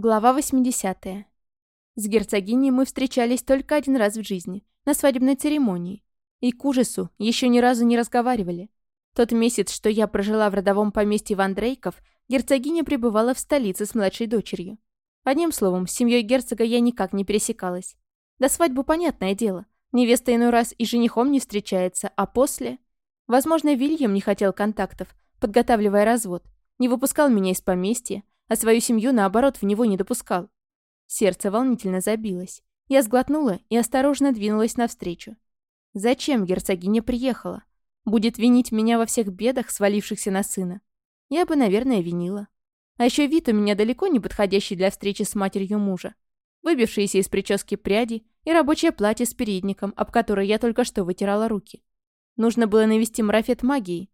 Глава 80. С герцогиней мы встречались только один раз в жизни, на свадебной церемонии. И к ужасу еще ни разу не разговаривали. Тот месяц, что я прожила в родовом поместье Ван Дрейков, герцогиня пребывала в столице с младшей дочерью. Одним словом, с семьей герцога я никак не пересекалась. До свадьбы понятное дело. Невеста иной раз и женихом не встречается, а после... Возможно, Вильям не хотел контактов, подготавливая развод. Не выпускал меня из поместья, а свою семью, наоборот, в него не допускал. Сердце волнительно забилось. Я сглотнула и осторожно двинулась навстречу. Зачем герцогиня приехала? Будет винить меня во всех бедах, свалившихся на сына? Я бы, наверное, винила. А еще вид у меня далеко не подходящий для встречи с матерью мужа. Выбившиеся из прически пряди и рабочее платье с передником, об которое я только что вытирала руки. Нужно было навести марафет магией.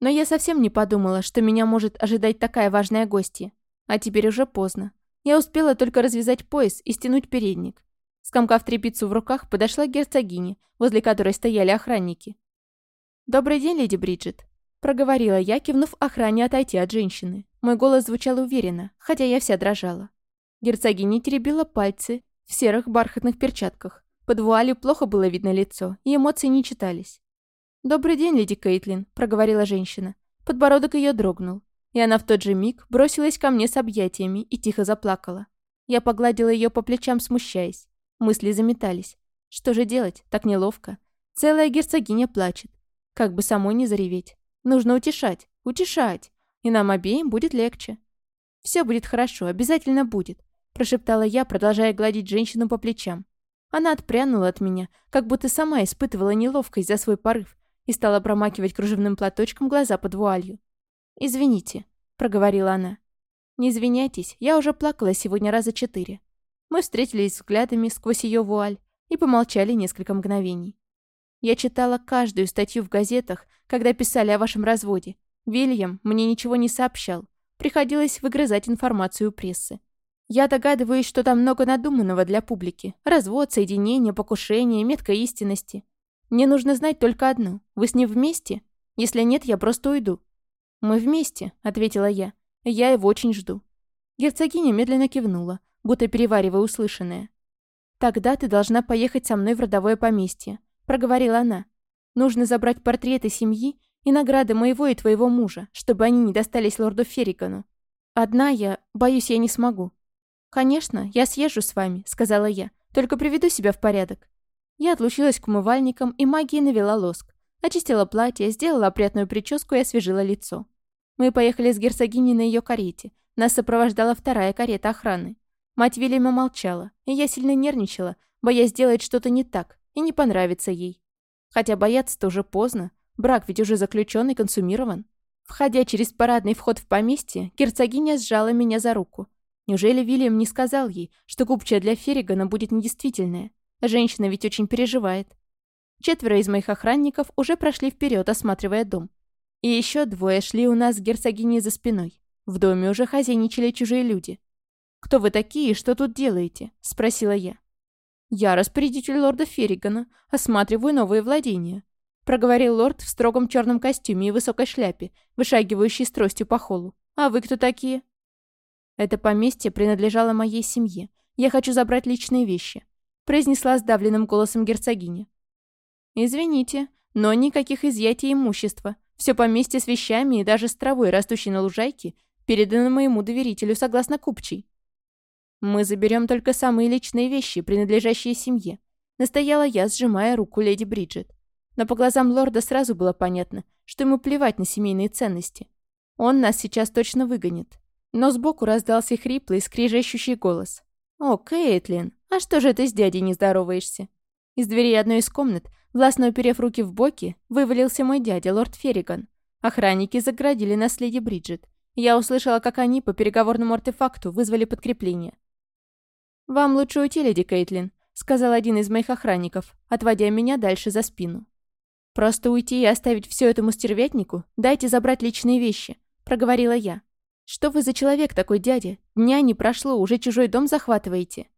Но я совсем не подумала, что меня может ожидать такая важная гостья. А теперь уже поздно. Я успела только развязать пояс и стянуть передник. Скомкав трепицу в руках, подошла к герцогине, возле которой стояли охранники. «Добрый день, леди Бриджит», — проговорила я, кивнув охране отойти от женщины. Мой голос звучал уверенно, хотя я вся дрожала. Герцогиня теребила пальцы в серых бархатных перчатках. Под вуалью плохо было видно лицо, и эмоции не читались. «Добрый день, леди Кейтлин», — проговорила женщина. Подбородок ее дрогнул. И она в тот же миг бросилась ко мне с объятиями и тихо заплакала. Я погладила ее по плечам, смущаясь. Мысли заметались. Что же делать? Так неловко. Целая герцогиня плачет. Как бы самой не зареветь. Нужно утешать, утешать. И нам обеим будет легче. «Все будет хорошо, обязательно будет», – прошептала я, продолжая гладить женщину по плечам. Она отпрянула от меня, как будто сама испытывала неловкость за свой порыв и стала промакивать кружевным платочком глаза под вуалью. «Извините», — проговорила она. «Не извиняйтесь, я уже плакала сегодня раза четыре». Мы встретились взглядами сквозь ее вуаль и помолчали несколько мгновений. Я читала каждую статью в газетах, когда писали о вашем разводе. Вильям мне ничего не сообщал. Приходилось выгрызать информацию у прессы. Я догадываюсь, что там много надуманного для публики. Развод, соединение, покушение, метка истинности. Мне нужно знать только одно. Вы с ним вместе? Если нет, я просто уйду. «Мы вместе», — ответила я. «Я его очень жду». Герцогиня медленно кивнула, будто переваривая услышанное. «Тогда ты должна поехать со мной в родовое поместье», — проговорила она. «Нужно забрать портреты семьи и награды моего и твоего мужа, чтобы они не достались лорду Ферригану. Одна я, боюсь, я не смогу». «Конечно, я съезжу с вами», — сказала я. «Только приведу себя в порядок». Я отлучилась к умывальникам, и магия навела лоск. Очистила платье, сделала опрятную прическу и освежила лицо. Мы поехали с герцогиней на ее карете. Нас сопровождала вторая карета охраны. Мать Вильяма молчала, и я сильно нервничала, боясь сделать что-то не так и не понравится ей. Хотя бояться-то уже поздно, брак ведь уже заключен и консумирован. Входя через парадный вход в поместье, герцогиня сжала меня за руку. Неужели Вильям не сказал ей, что купчая для Ферригана будет недействительная? Женщина ведь очень переживает. Четверо из моих охранников уже прошли вперед, осматривая дом. И еще двое шли у нас с герцогиней за спиной. В доме уже хозяйничали чужие люди. «Кто вы такие и что тут делаете?» – спросила я. «Я распорядитель лорда Ферригана, осматриваю новые владения», – проговорил лорд в строгом черном костюме и высокой шляпе, вышагивающей с тростью по холлу. «А вы кто такие?» «Это поместье принадлежало моей семье. Я хочу забрать личные вещи», – произнесла сдавленным голосом герцогиня. «Извините, но никаких изъятий имущества. Все поместье с вещами и даже с травой, растущей на лужайке, передано моему доверителю согласно купчей. Мы заберем только самые личные вещи, принадлежащие семье. Настояла я, сжимая руку леди Бриджит. Но по глазам лорда сразу было понятно, что ему плевать на семейные ценности. Он нас сейчас точно выгонит. Но сбоку раздался хриплый, скрижащущий голос. «О, Кейтлин, а что же ты с дядей не здороваешься?» Из двери одной из комнат Властно уперев руки в боки, вывалился мой дядя, лорд Ферриган. Охранники заградили нас леди Бриджит. Я услышала, как они по переговорному артефакту вызвали подкрепление. «Вам лучше уйти, леди Кейтлин», — сказал один из моих охранников, отводя меня дальше за спину. «Просто уйти и оставить все этому стервятнику? Дайте забрать личные вещи», — проговорила я. «Что вы за человек такой, дядя? Дня не прошло, уже чужой дом захватываете?»